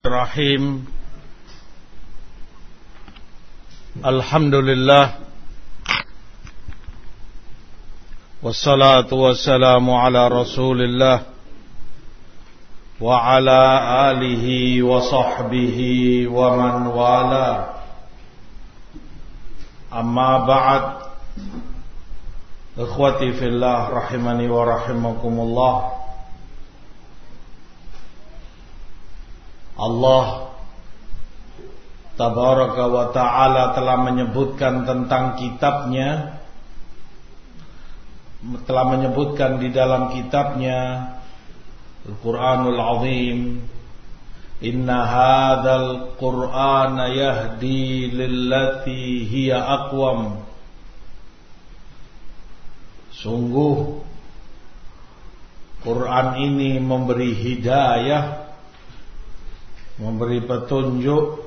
Rahim Alhamdulillah Wassalatu wassalamu ala rasulillah Wa ala alihi wa sahbihi wa man wala Amma ba'd Ikhwati fillah rahimani wa rahimakumullah Allah Tabaraka wa ta'ala telah menyebutkan tentang kitabnya Telah menyebutkan di dalam kitabnya Al-Quranul Azim Inna hadhal Qur'ana yahdi lillati hiya aqwam. Sungguh Quran ini memberi hidayah memberi petunjuk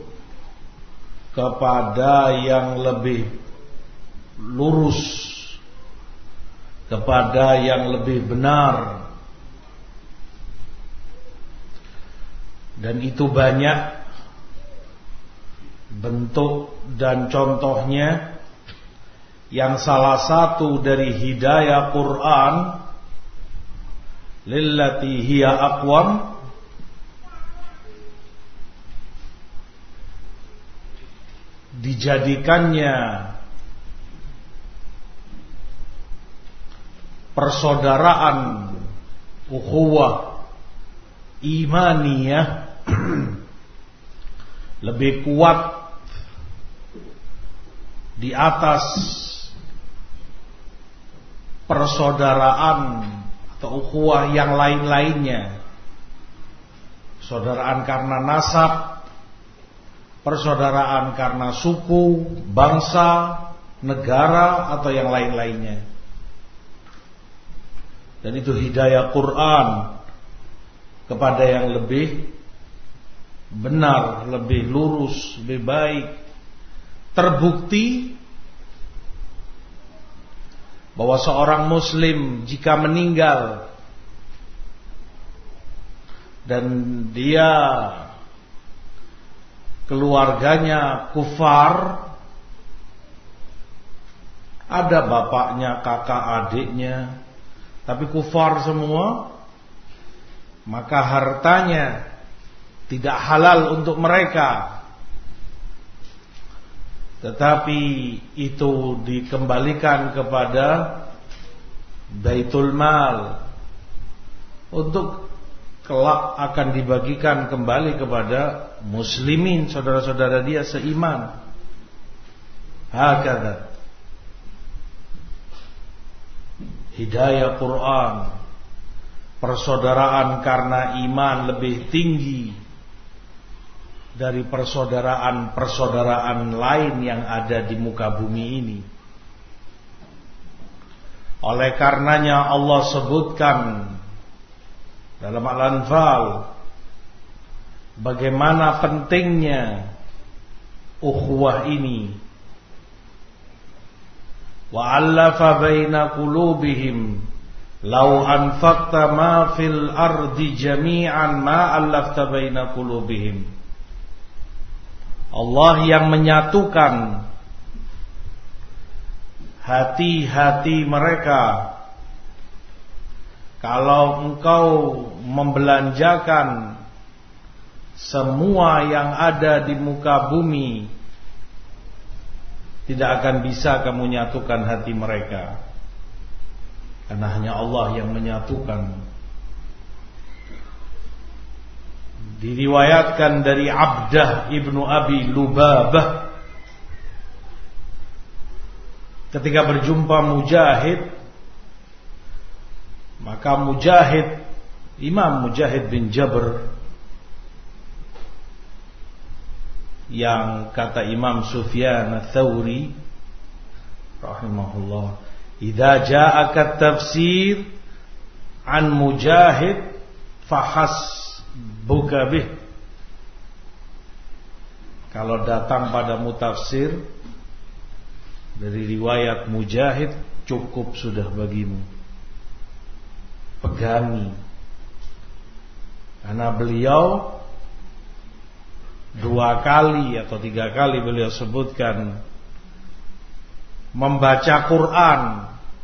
kepada yang lebih lurus kepada yang lebih benar. Dan itu banyak bentuk dan contohnya. Yang salah satu dari hidayah Quran lillati hiya dijadikannya persaudaraan ukhuwah imaniyah lebih kuat di atas persaudaraan atau ukhuwah yang lain-lainnya. Persaudaraan karena nasab, persaudaraan karena suku, bangsa, negara atau yang lain-lainnya. Dan itu hidayah Quran kepada yang lebih benar, lebih lurus, lebih baik. Terbukti bahwa seorang muslim jika meninggal dan dia keluarganya kufar ada bapaknya, kakak, adiknya tapi kufar semua maka hartanya tidak halal untuk mereka. Tetapi itu dikembalikan kepada Baitul Mal. Untuk kelak akan dibagikan kembali kepada muslimin saudara-saudara dia seiman. Hakada. Hidayah Quran persaudaraan karena iman lebih tinggi dari persaudaraan-persaudaraan lain yang ada di muka bumi ini. Oleh karenanya Allah sebutkan dalam Al-Anfal bagaimana pentingnya ukhuwah ini? Wa 'allafa baina qulubihim law anfaqta ma fil ardi jami'an ma 'allafta baina qulubihim. Allah yang menyatukan hati-hati mereka. Kalau engkau membelanjakan semua yang ada di muka bumi tidak akan bisa kamu nyatukan hati mereka. Karena hanya Allah yang menyatukan. Diriwayatkan dari Abdah ibnu Abi Lubabah. Ketika berjumpa Mujahid maka Mujahid Imam Mujahid bin Jabr yang kata Imam Sufyan Ats-Tsauri rahimahullah, "Idza ja'aka tafsir an Mujahid fahas buka bih." Kalau datang pada mutafsir dari riwayat Mujahid cukup sudah bagimu pegangi karena beliau dua kali atau tiga kali beliau sebutkan membaca Quran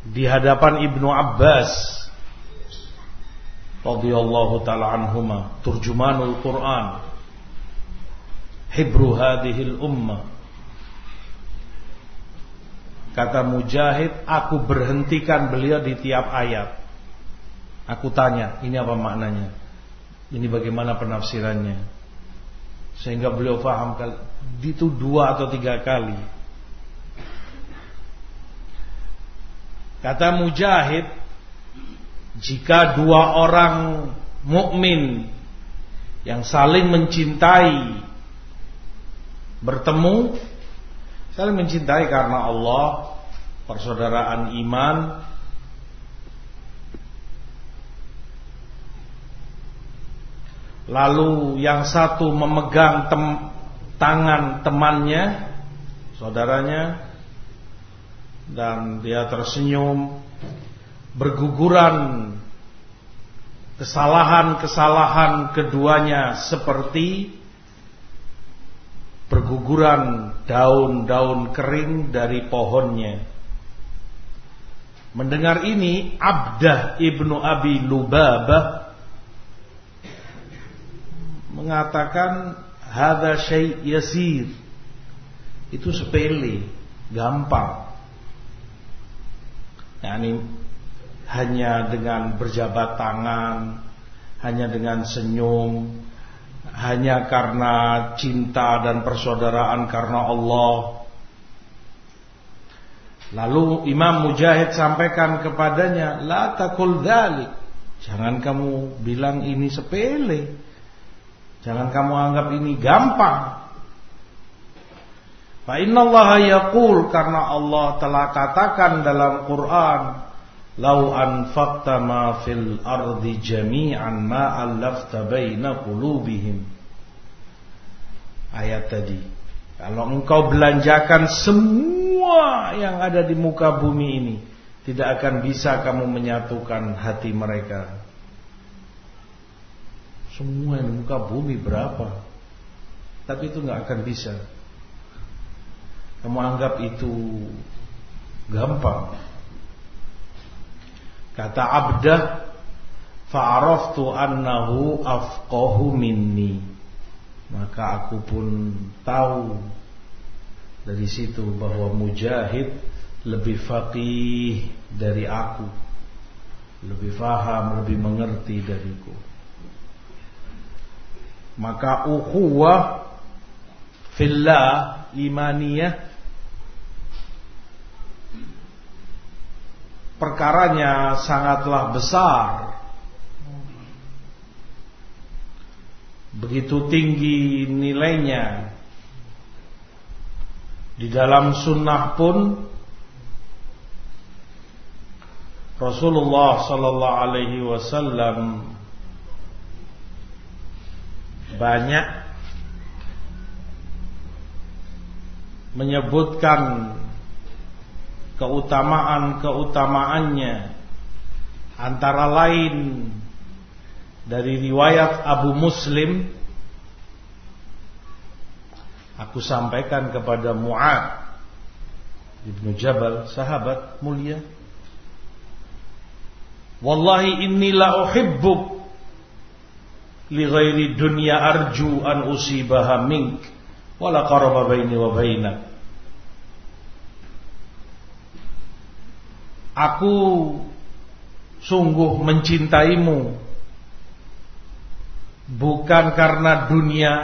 di hadapan Ibnu Abbas radhiyallahu taala anhuma turjumanul Quran hibru hadhil ummah. Kata Mujahid aku berhentikan beliau di tiap ayat. Aku tanya ini apa maknanya? Ini bagaimana penafsirannya sehingga beliau faham itu dua atau tiga kali. Kata Mujahid, jika dua orang mukmin yang saling mencintai bertemu, saling mencintai karena Allah, persaudaraan iman, Lalu yang satu memegang tem tangan temannya, saudaranya, dan dia tersenyum, berguguran kesalahan-kesalahan keduanya seperti berguguran daun-daun kering dari pohonnya. Mendengar ini Abdah ibnu Abi Lubabah mengatakan hadza syai' yasir. Itu sepele, gampang. Yani hanya dengan berjabat tangan, hanya dengan senyum, hanya karena cinta dan persaudaraan karena Allah. Lalu Imam Mujahid sampaikan kepadanya, "La takul dzalik." Jangan kamu bilang ini sepele. Jangan kamu anggap ini gampang. Fa innallaha yaqul karena Allah telah katakan dalam Quran, "Lau anfaqta ma fil ardi jami'an ma allafta baina qulubihim." Ayat tadi. Kalau engkau belanjakan semua yang ada di muka bumi ini, tidak akan bisa kamu menyatukan hati mereka. Semua yang muka bumi berapa? Tapi itu nggak akan bisa. Kamu anggap itu Gampang. Kata Abdah Fa'araftu annahu afqahu minni. Maka aku pun tahu Dari situ bahwa Mujahid Lebih faqih dari aku. Lebih faham, lebih mengerti dariku maka ukhuwah fillah imaniyah perkaranya sangatlah besar. Begitu tinggi nilainya. Di dalam sunnah pun Rasulullah sallallahu alaihi wasallam banyak menyebutkan keutamaan-keutamaannya antara lain dari riwayat Abu Muslim. Aku sampaikan kepada Mu'ad Ibnu Jabal sahabat mulia Wallahi inni la uhibbuk li dunya arju an usibaha mink wala qaraba baini Aku sungguh mencintaimu. Bukan karena dunia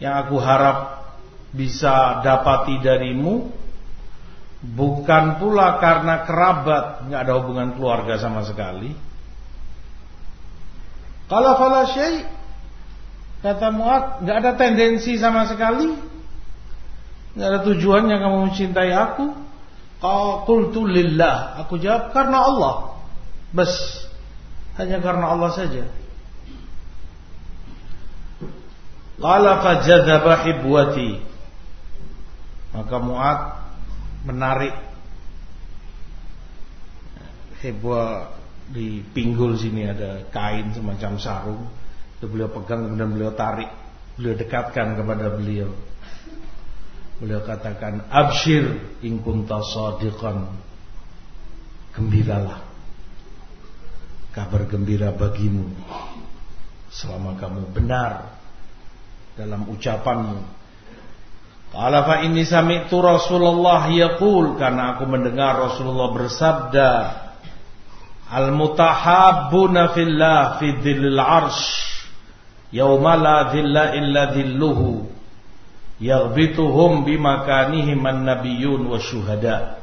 yang aku harap bisa dapati darimu. Bukan pula karena kerabat. Nggak ada hubungan keluarga sama sekali kalau fala syai kata Muad, nggak ada tendensi sama sekali. nggak ada tujuannya kamu mencintai aku. Qultu lillah. Aku jawab karena Allah. Bas. Hanya karena Allah saja. Qala fajadzaba hibwati. Maka Muad menarik hibwa di pinggul sini ada kain semacam sarung. Itu beliau pegang kemudian beliau tarik beliau dekatkan kepada beliau. Beliau katakan, "Abshir in kunta shadiqan." Gembiralah. Kabar gembira bagimu selama kamu benar dalam ucapanmu. Qala fa inni sami'tu Rasulullah yaqul karena aku mendengar Rasulullah bersabda Al-mutahabbuna fillah fi dhillil arsh. Yauma la dhilla illa dhilluhu. Yaghbituhum bimakanihim an-nabiyyun wa syuhada.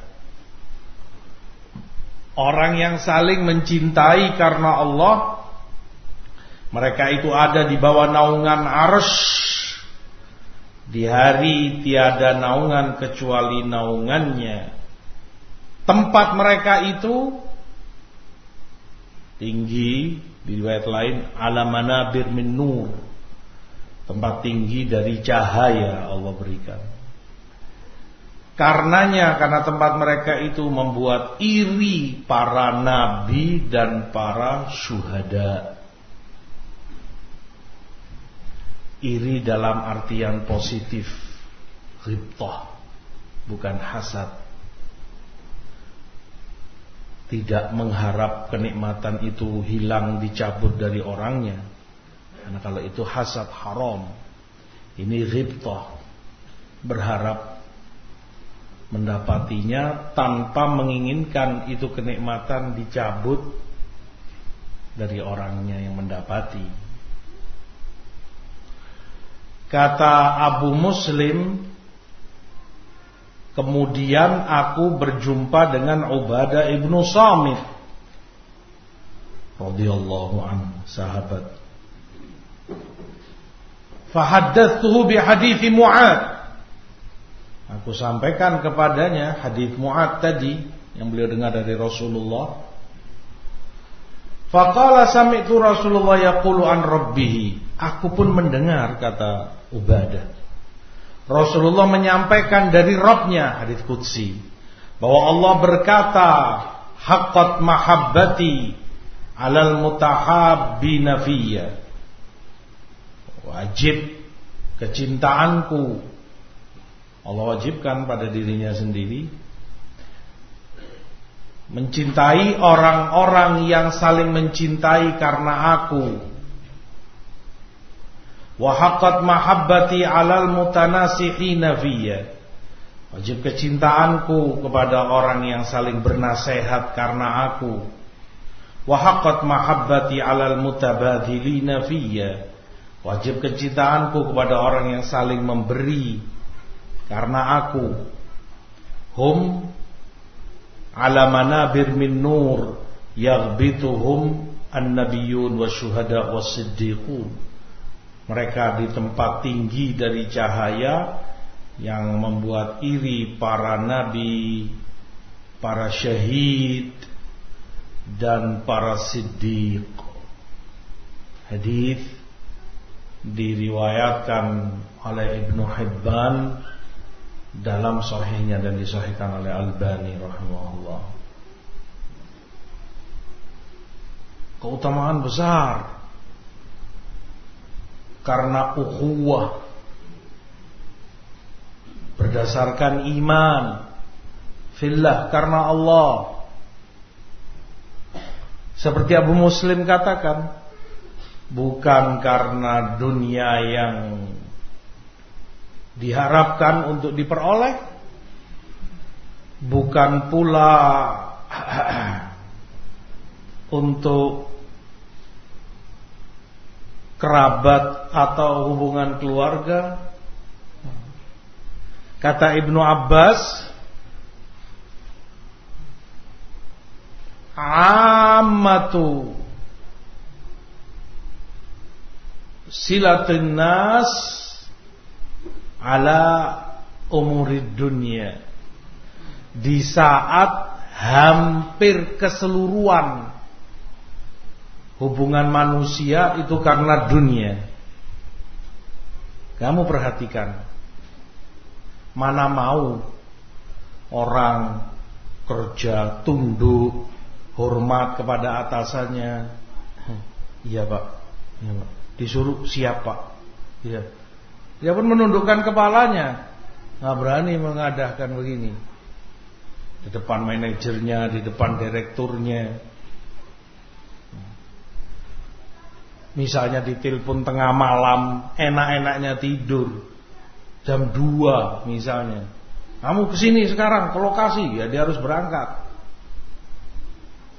Orang yang saling mencintai karena Allah Mereka itu ada di bawah naungan arsh. Di hari tiada naungan kecuali naungannya. Tempat mereka itu tinggi di riwayat lain alamana min nur. Tempat tinggi dari cahaya Allah berikan. Karenanya karena tempat mereka itu membuat iri para nabi dan para syuhada. Iri dalam artian positif. Ghibtah bukan hasad tidak mengharap kenikmatan itu hilang dicabut dari orangnya. Karena kalau itu hasad haram. Ini ghibtah. Berharap mendapatinya tanpa menginginkan itu kenikmatan dicabut dari orangnya yang mendapati. Kata Abu Muslim Kemudian aku berjumpa dengan Ubadah ibnu Samit radhiyallahu anhu sahabat. Fahaddatsuhu bi hadis Mu'ad. Aku sampaikan kepadanya hadis Mu'ad tadi yang beliau dengar dari Rasulullah. Faqala sami'tu Rasulullah yaqulu an rabbih. Aku pun mendengar kata Ubadah Rasulullah menyampaikan dari Robnya hadis Qudsi bahwa Allah berkata haqqat mahabbati alal mutahabbina fiyya. Wajib kecintaanku. Allah wajibkan pada dirinya sendiri. Mencintai orang-orang yang saling mencintai karena aku wa haqqat mahabbati 'alal mutanasihina fiyya. Wajib kecintaanku kepada orang yang saling bernasehat karena aku. Wa haqqat mahabbati 'alal mutabadhilina fiyya. Wajib kecintaanku kepada orang yang saling memberi karena aku. Hum ala manabir min nur yaghbituhum an-nabiyyun wasyuhada was-siddiqun mereka di tempat tinggi dari cahaya yang membuat iri para nabi, para syahid dan para siddiq. Hadis diriwayatkan oleh Ibnu Hibban dalam sahihnya dan disahihkan oleh Albani rahimahullah. Keutamaan besar karena ukhuwah. Berdasarkan iman. Fillah karena Allah. Seperti Abu Muslim katakan bukan karena dunia yang diharapkan untuk diperoleh bukan pula untuk kerabat atau hubungan keluarga. Kata Ibnu Abbas, amatu silatin nas ala umurid dunia di saat hampir keseluruhan hubungan manusia itu karena dunia. Kamu perhatikan, mana mau orang kerja tunduk, hormat kepada atasannya. Iya pak, iya pak. Disuruh siapa? Ya. Dia pun menundukkan kepalanya. Nggak berani mengadahkan begini. Di depan manajernya, di depan direkturnya. Misalnya ditelepon tengah malam, enak-enaknya tidur. Jam 2 misalnya. Kamu ke sini sekarang ke lokasi, ya dia harus berangkat.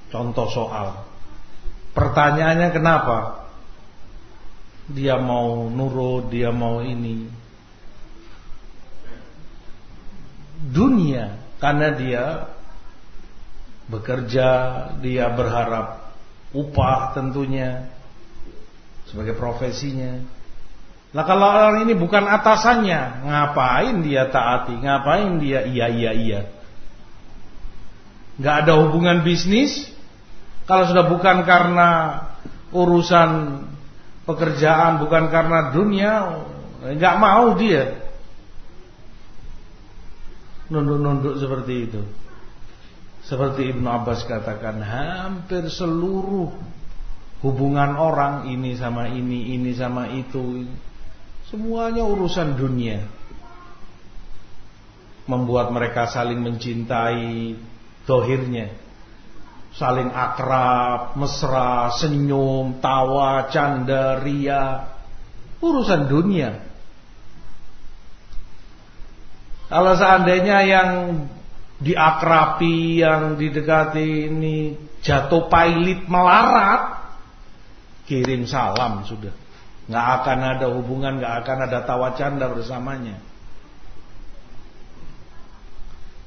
Contoh soal. Pertanyaannya kenapa? Dia mau nurut, dia mau ini. Dunia karena dia bekerja, dia berharap upah tentunya sebagai profesinya. Nah kalau orang ini bukan atasannya, ngapain dia taati? Ngapain dia iya iya iya? Gak ada hubungan bisnis. Kalau sudah bukan karena urusan pekerjaan, bukan karena dunia, nggak mau dia nunduk-nunduk seperti itu. Seperti Ibnu Abbas katakan, hampir seluruh hubungan orang ini sama ini, ini sama itu, semuanya urusan dunia. Membuat mereka saling mencintai dohirnya. Saling akrab, mesra, senyum, tawa, canda, ria. Urusan dunia. Kalau seandainya yang diakrapi, yang didekati ini jatuh pailit melarat, kirim salam sudah. Nggak akan ada hubungan, nggak akan ada tawa canda bersamanya.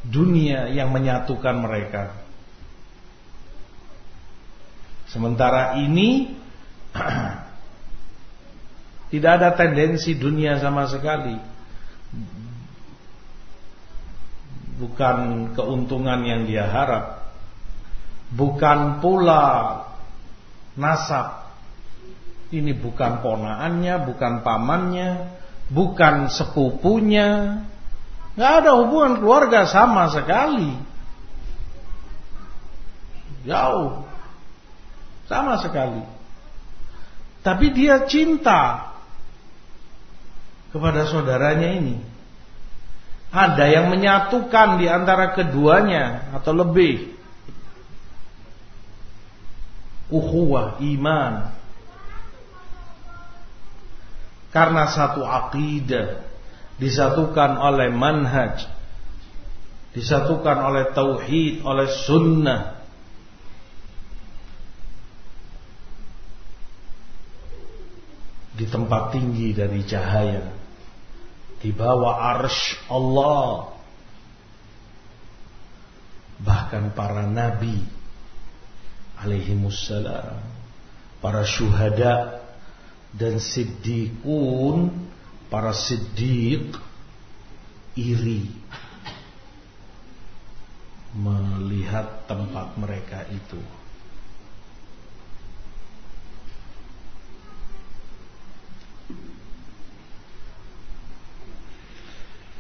Dunia yang menyatukan mereka. Sementara ini tidak ada tendensi dunia sama sekali. Bukan keuntungan yang dia harap. Bukan pula nasab ini bukan ponaannya, bukan pamannya, bukan sepupunya. Gak ada hubungan keluarga sama sekali. Jauh. Sama sekali. Tapi dia cinta kepada saudaranya ini. Ada yang menyatukan di antara keduanya atau lebih. Ukhuwah, iman, karena satu akidah disatukan oleh manhaj, disatukan oleh tauhid, oleh sunnah. Di tempat tinggi dari cahaya, di bawah arsh Allah, bahkan para nabi alaihi para syuhada dan siddiqun para siddiq iri. Melihat tempat mereka itu.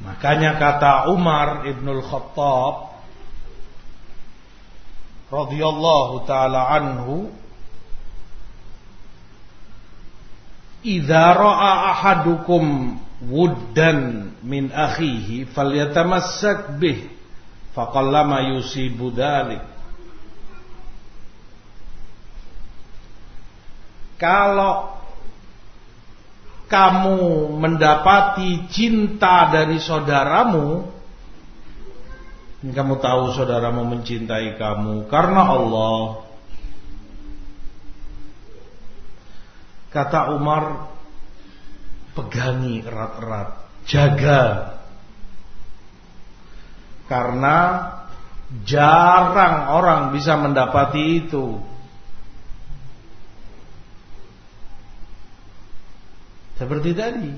Makanya kata Umar Ibnul Khattab radhiyallahu taala anhu idza ra'a ahadukum wuddan min akhihi falyatamassak bih faqallama yusibu dhalik kalau kamu mendapati cinta dari saudaramu kamu tahu saudaramu mencintai kamu karena Allah Kata Umar, pegangi erat-erat, jaga. Karena jarang orang bisa mendapati itu. Seperti tadi.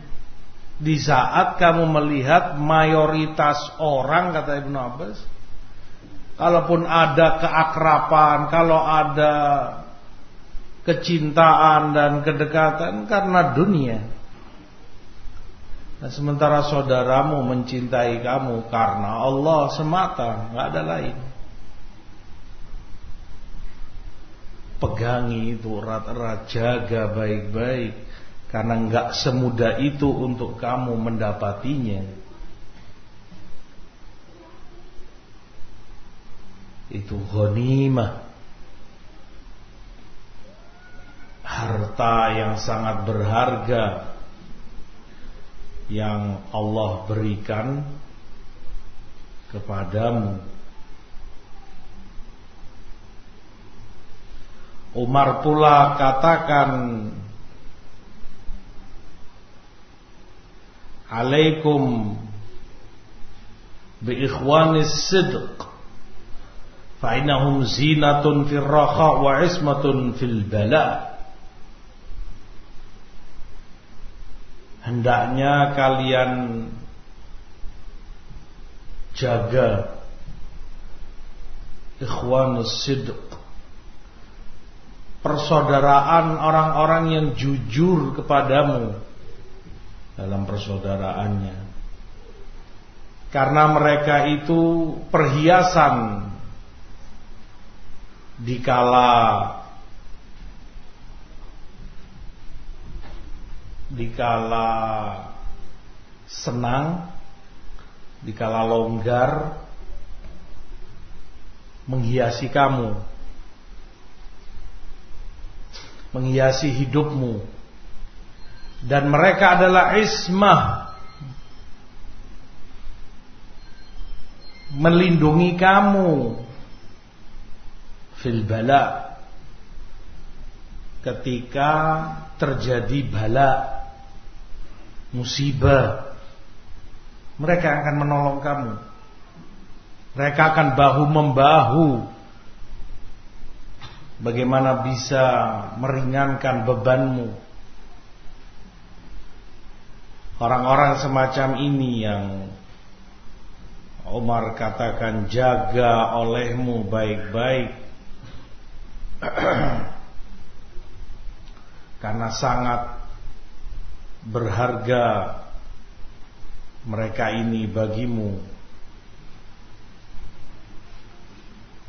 Di saat kamu melihat mayoritas orang kata Ibnu Abbas, kalaupun ada keakrapan, kalau ada kecintaan dan kedekatan karena dunia. Nah, sementara saudaramu mencintai kamu karena Allah semata, nggak ada lain. Pegangi itu erat-erat, jaga baik-baik Karena enggak semudah itu untuk kamu mendapatinya. Itu ghanimah. Harta yang sangat berharga yang Allah berikan kepadamu. Umar pula katakan Alaikum bi ikhwanis sidq fa innahum zinatun fil raha wa ismatun fil bala Hendaknya kalian jaga ikhwanus sidq persaudaraan orang-orang yang jujur kepadamu dalam persaudaraannya. Karena mereka itu perhiasan dikala dikala senang, dikala longgar menghiasi kamu menghiasi hidupmu. Dan mereka adalah ismah melindungi kamu. Fil bala ketika terjadi bala musibah mereka akan menolong kamu. Mereka akan bahu membahu. Bagaimana bisa meringankan bebanmu? Orang-orang semacam ini yang Umar katakan jaga olehmu baik-baik Karena sangat berharga mereka ini bagimu.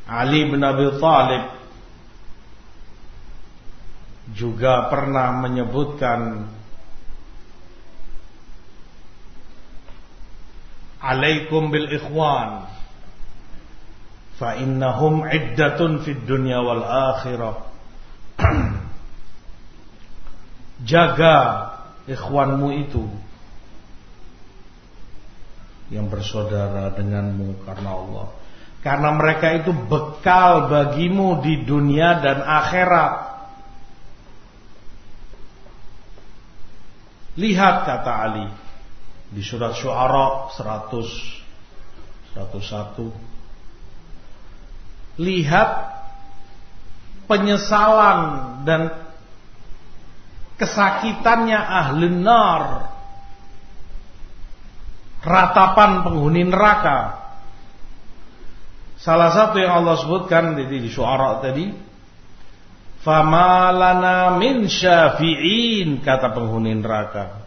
Ali bin Abi Thalib juga pernah menyebutkan Alaikum bil ikhwan fa innahum iddatun fid dunya wal akhirah jaga ikhwanmu itu. Yang bersaudara denganmu karena Allah. Karena mereka itu bekal bagimu di dunia dan akhirat. Lihat kata Ali di surat Syuara 100 101 Lihat penyesalan dan kesakitannya ahli nar ratapan penghuni neraka salah satu yang Allah sebutkan di, di syuara tadi Famalana min syafi'in kata penghuni neraka.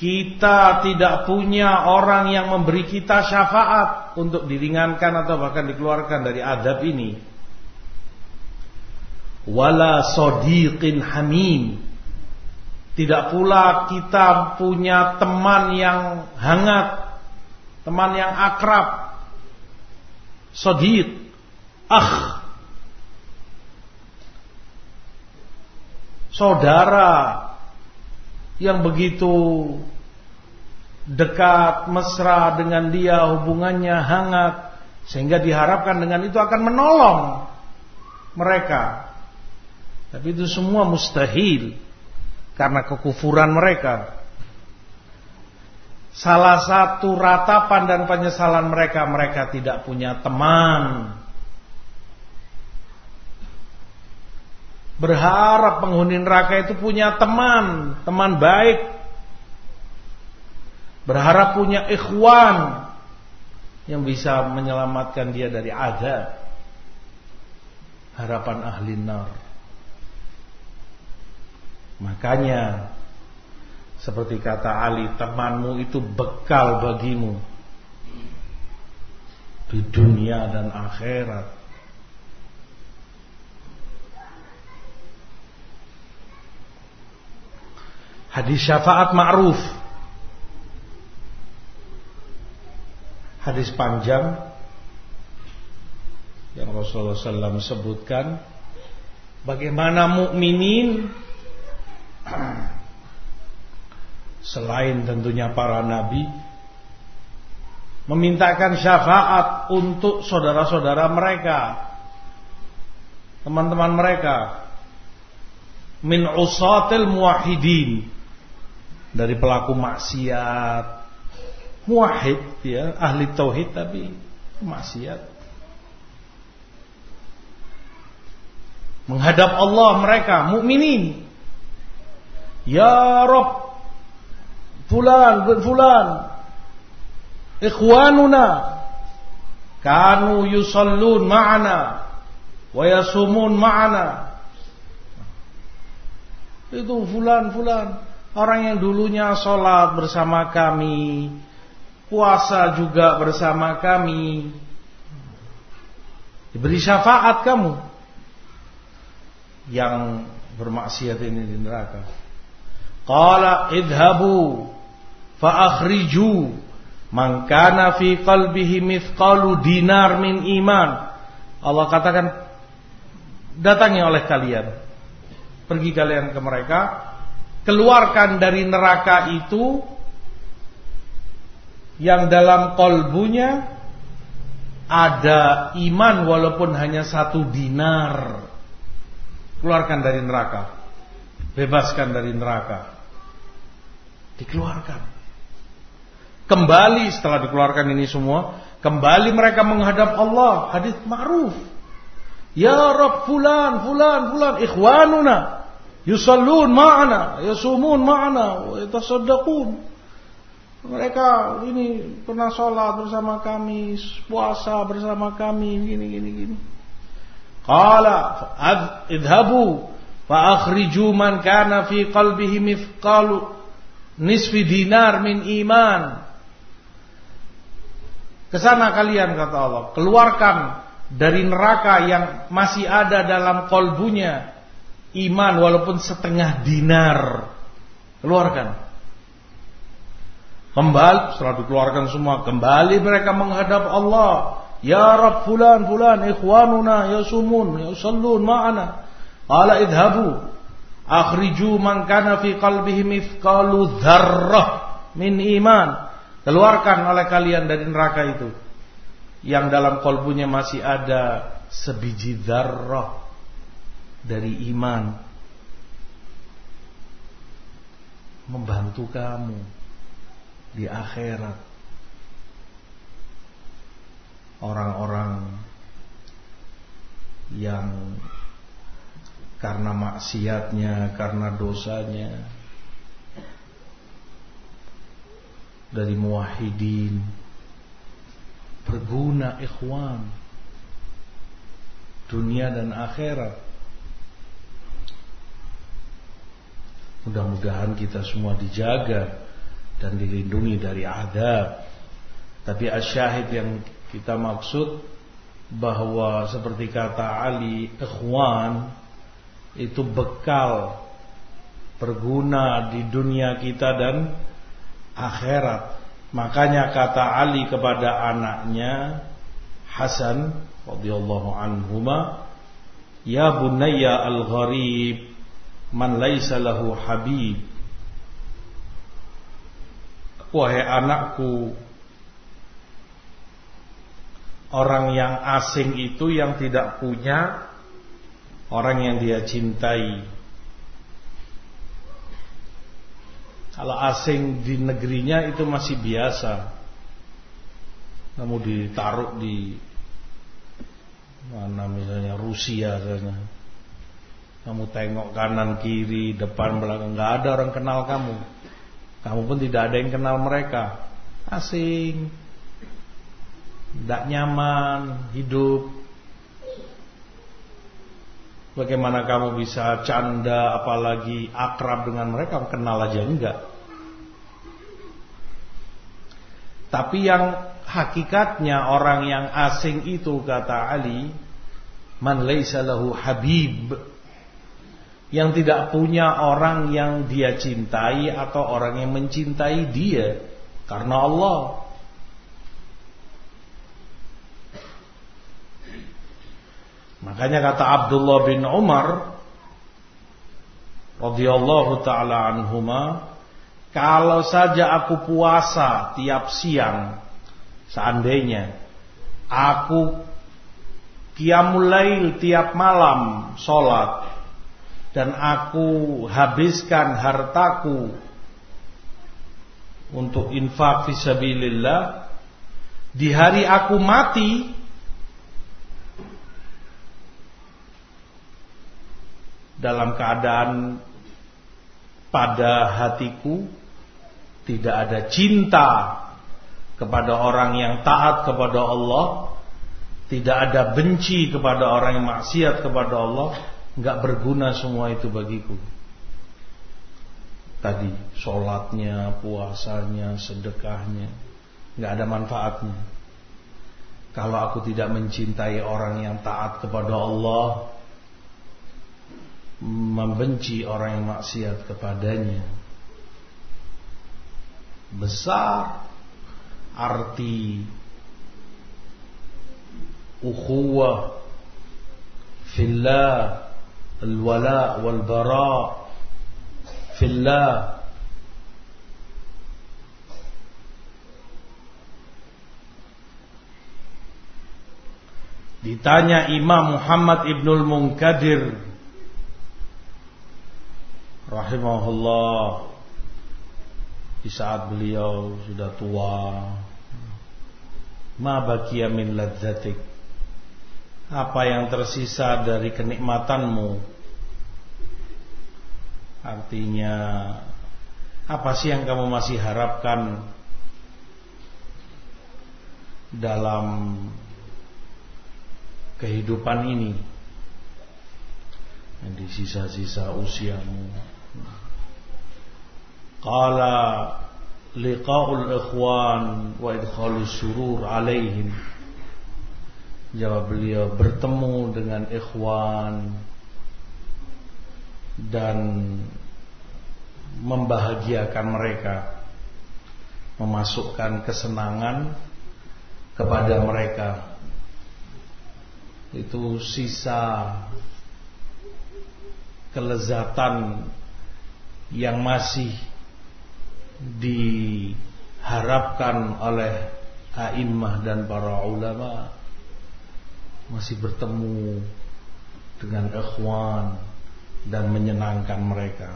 Kita tidak punya orang yang memberi kita syafaat untuk diringankan atau bahkan dikeluarkan dari adab ini. Wala sodiqin hamim. Tidak pula kita punya teman yang hangat, teman yang akrab. Sodiq, akh saudara yang begitu dekat, mesra dengan dia, hubungannya hangat, sehingga diharapkan dengan itu akan menolong mereka. Tapi itu semua mustahil karena kekufuran mereka. Salah satu ratapan dan penyesalan mereka, mereka tidak punya teman Berharap penghuni neraka itu punya teman, teman baik. Berharap punya ikhwan yang bisa menyelamatkan dia dari azab. Harapan ahli nar. Makanya seperti kata Ali, temanmu itu bekal bagimu di dunia dan akhirat. Hadis syafaat ma'ruf. Hadis panjang yang Rasulullah SAW sebutkan bagaimana mukminin selain tentunya para nabi memintakan syafaat untuk saudara-saudara mereka teman-teman mereka. Min usatil muwahhidin dari pelaku maksiat. Muwahhid ya ahli tauhid tapi maksiat. Menghadap Allah mereka mukminin. Ya Rob fulan bin fulan. Ikhwanuna. Kanu yusallun ma'ana. Wa yasumun ma'ana. Itu fulan fulan. Orang yang dulunya sholat bersama kami. Puasa juga bersama kami. Diberi syafaat kamu. Yang bermaksiat ini di neraka. Qala idhabu fa akhriju man kana fi qalbihi mithqalu dinar min iman. Allah katakan datangi oleh kalian. Pergi kalian ke mereka. Keluarkan dari neraka itu yang dalam kolbunya ada iman walaupun hanya satu dinar. Keluarkan dari neraka. Bebaskan dari neraka. Dikeluarkan kembali setelah dikeluarkan ini semua kembali mereka menghadap Allah hadis ma'ruf Ya Rabb fulan fulan fulan ikhwanuna yusallun ma'ana yasumun ma'ana yatasaddaqun. Mereka ini pernah sholat bersama kami, puasa bersama kami, gini gini gini. Qala idhabu fa akhriju man kana fi qalbihi mithqalu nisfi dinar min iman. Ke sana kalian kata Allah, keluarkan dari neraka yang masih ada dalam kolbunya iman walaupun setengah dinar. Keluarkan. Kembali setelah dikeluarkan semua kembali mereka menghadap Allah. Ya Rab fulan fulan ikhwanuna yasumun yusallun ma'ana. Qala idhabu akhriju man kana fi qalbihi mithqalu dzarrah min iman keluarkan oleh kalian dari neraka itu. Yang dalam kolbunya masih ada sebiji darah dari iman. Membantu kamu di akhirat. Orang-orang yang karena maksiatnya, karena dosanya dari muwahhidin. Berguna ikhwan. Dunia dan akhirat. Mudah-mudahan kita semua dijaga dan dilindungi dari adab. Tapi asyahid yang kita maksud bahwa seperti kata Ali ikhwan itu bekal berguna di dunia kita dan akhirat Makanya kata Ali kepada anaknya Hasan radhiyallahu anhuma, "Ya bunayya al-gharib man laisa lahu habib." Wahai anakku, orang yang asing itu yang tidak punya orang yang dia cintai. Kalau asing di negerinya itu masih biasa. Kamu ditaruh di mana misalnya Rusia sana. Kamu tengok kanan kiri, depan belakang, nggak ada orang kenal kamu. Kamu pun tidak ada yang kenal mereka. Asing. Tidak nyaman hidup. Bagaimana kamu bisa canda apalagi akrab dengan mereka kenal aja enggak. Tapi yang hakikatnya orang yang asing itu kata Ali man laisa habib yang tidak punya orang yang dia cintai atau orang yang mencintai dia karena Allah. Makanya kata Abdullah bin Umar radhiyallahu taala anhuma, kalau saja aku puasa tiap siang, seandainya aku kiamulail tiap malam sholat dan aku habiskan hartaku untuk infak fisabilillah di hari aku mati dalam keadaan pada hatiku tidak ada cinta kepada orang yang taat kepada Allah, tidak ada benci kepada orang yang maksiat kepada Allah, nggak berguna semua itu bagiku. Tadi sholatnya, puasanya, sedekahnya, nggak ada manfaatnya. Kalau aku tidak mencintai orang yang taat kepada Allah, membenci orang yang maksiat kepadanya. Besar arti ukhuwah fillah alwala wal bara fillah. Ditanya Imam Muhammad Ibnul Munkadir rahimahullah. Di saat beliau sudah tua. Ma baqiya min ladzatik. Apa yang tersisa dari kenikmatanmu? Artinya apa sih yang kamu masih harapkan dalam kehidupan ini? Di sisa-sisa usiamu Qala liqa'ul ikhwan wa idkhalus surur alaihim. Jawab beliau bertemu dengan ikhwan dan membahagiakan mereka, memasukkan kesenangan kepada mereka. Itu sisa kelezatan yang masih diharapkan oleh a'immah dan para ulama masih bertemu dengan ikhwan dan menyenangkan mereka.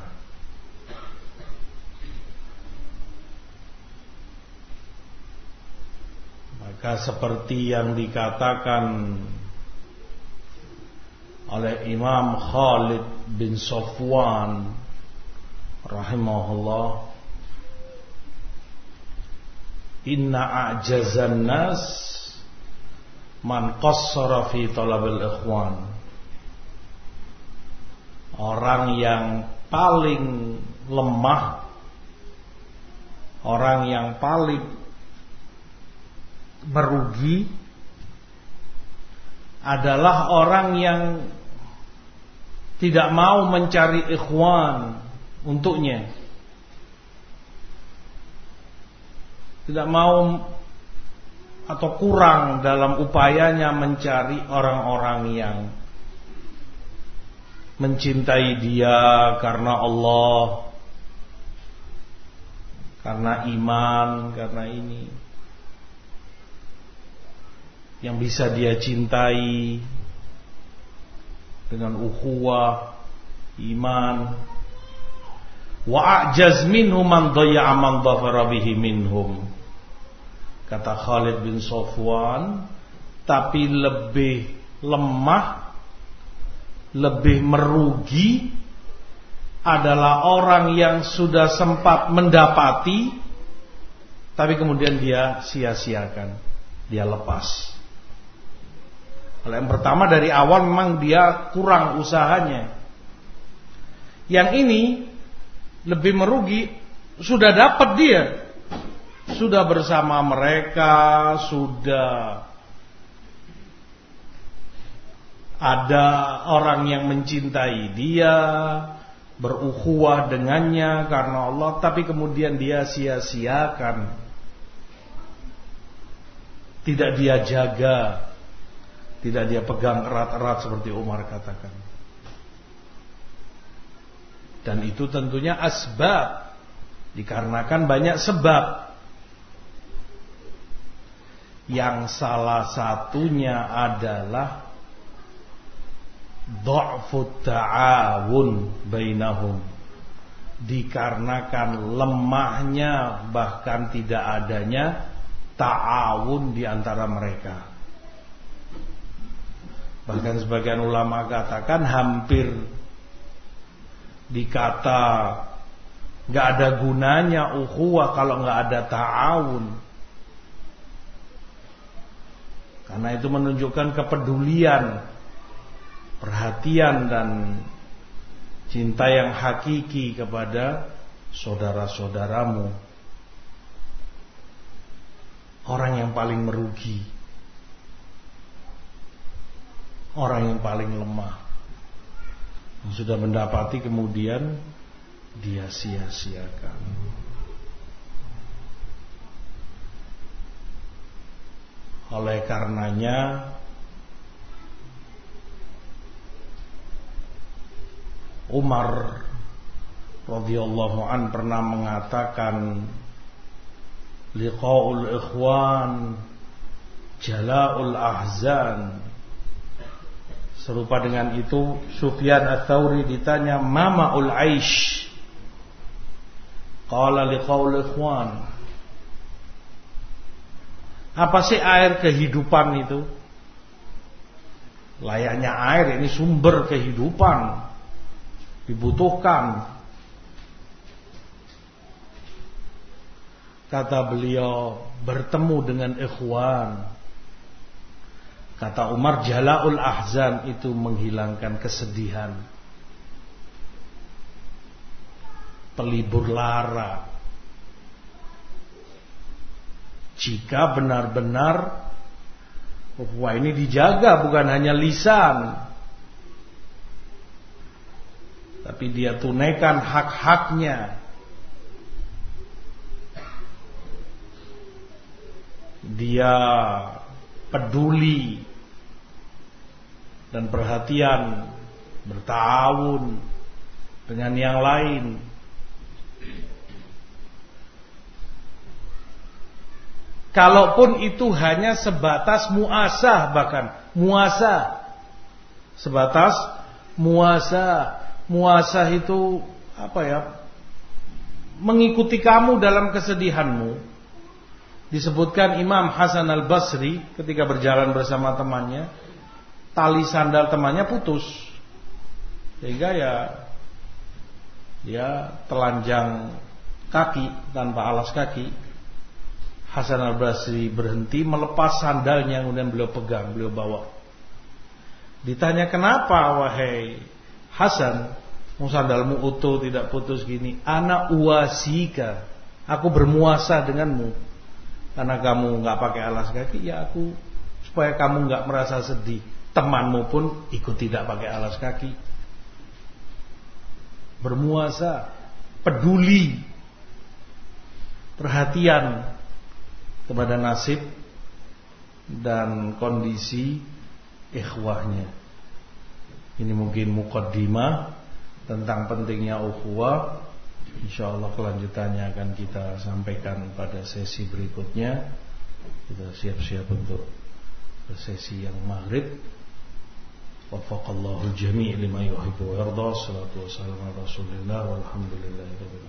Maka seperti yang dikatakan oleh Imam Khalid bin Sofwan rahimahullah Inna a'jazan nas man qassara fi talabil ikhwan Orang yang paling lemah Orang yang paling merugi adalah orang yang tidak mau mencari ikhwan untuknya. Tidak mau atau kurang dalam upayanya mencari orang-orang yang mencintai dia karena Allah, karena iman, karena ini yang bisa dia cintai dengan ukhuwah, iman, Wa a'jaz minhum man man dhafara minhum. Kata Khalid bin Sofwan, tapi lebih lemah, lebih merugi adalah orang yang sudah sempat mendapati tapi kemudian dia sia-siakan, dia lepas. Kalau yang pertama dari awal memang dia kurang usahanya. Yang ini lebih merugi sudah dapat dia sudah bersama mereka sudah ada orang yang mencintai dia, berukhuwah dengannya karena Allah, tapi kemudian dia sia-siakan. Tidak dia jaga, tidak dia pegang erat-erat seperti Umar katakan. Dan itu tentunya asbab, dikarenakan banyak sebab. Yang salah satunya adalah dha'fu ta'awun bainahum. Dikarenakan lemahnya bahkan tidak adanya ta'awun di antara mereka. Bahkan sebagian ulama katakan hampir dikata nggak ada gunanya ukhuwah kalau nggak ada ta'awun karena itu menunjukkan kepedulian perhatian dan cinta yang hakiki kepada saudara-saudaramu. Orang yang paling merugi. Orang yang paling lemah. Yang sudah mendapati kemudian dia sia-siakan. Oleh karenanya Umar radhiyallahu an pernah mengatakan liqaul ikhwan jala'ul ahzan. Serupa dengan itu Sufyan ats-Tsauri ditanya mamaul aish? Qala liqaul ikhwan apa sih air kehidupan itu layaknya air ini sumber kehidupan dibutuhkan. Kata beliau bertemu dengan ikhwan. Kata Umar jalaul ahzan itu menghilangkan kesedihan. Pelibur lara. Jika benar-benar Wah ini dijaga bukan hanya lisan tapi dia tunaikan hak-haknya. Dia peduli dan perhatian bertahun dengan yang lain. Kalaupun itu hanya sebatas muasah bahkan muasah sebatas muasah muasah itu apa ya? Mengikuti kamu dalam kesedihanmu. Disebutkan Imam Hasan Al-Basri ketika berjalan bersama temannya, tali sandal temannya putus. Sehingga ya dia telanjang kaki tanpa alas kaki. Hasan Al-Basri berhenti melepas sandalnya kemudian beliau pegang, beliau bawa. Ditanya kenapa wahai Hasan, musandalmu utuh tidak putus gini. Anak uasika, aku bermuasa denganmu. Karena kamu nggak pakai alas kaki, ya aku supaya kamu nggak merasa sedih. Temanmu pun ikut tidak pakai alas kaki. Bermuasa, peduli, perhatian kepada nasib dan kondisi ikhwahnya. Ini mungkin mukaddimah tentang pentingnya ukhuwah. Insyaallah kelanjutannya akan kita sampaikan pada sesi berikutnya. Kita siap-siap untuk sesi yang maghrib. Waffaqallahu jami' lima yuhibbu wa yarda. Salatu wassalamu ala Rasulillah walhamdulillahirabbil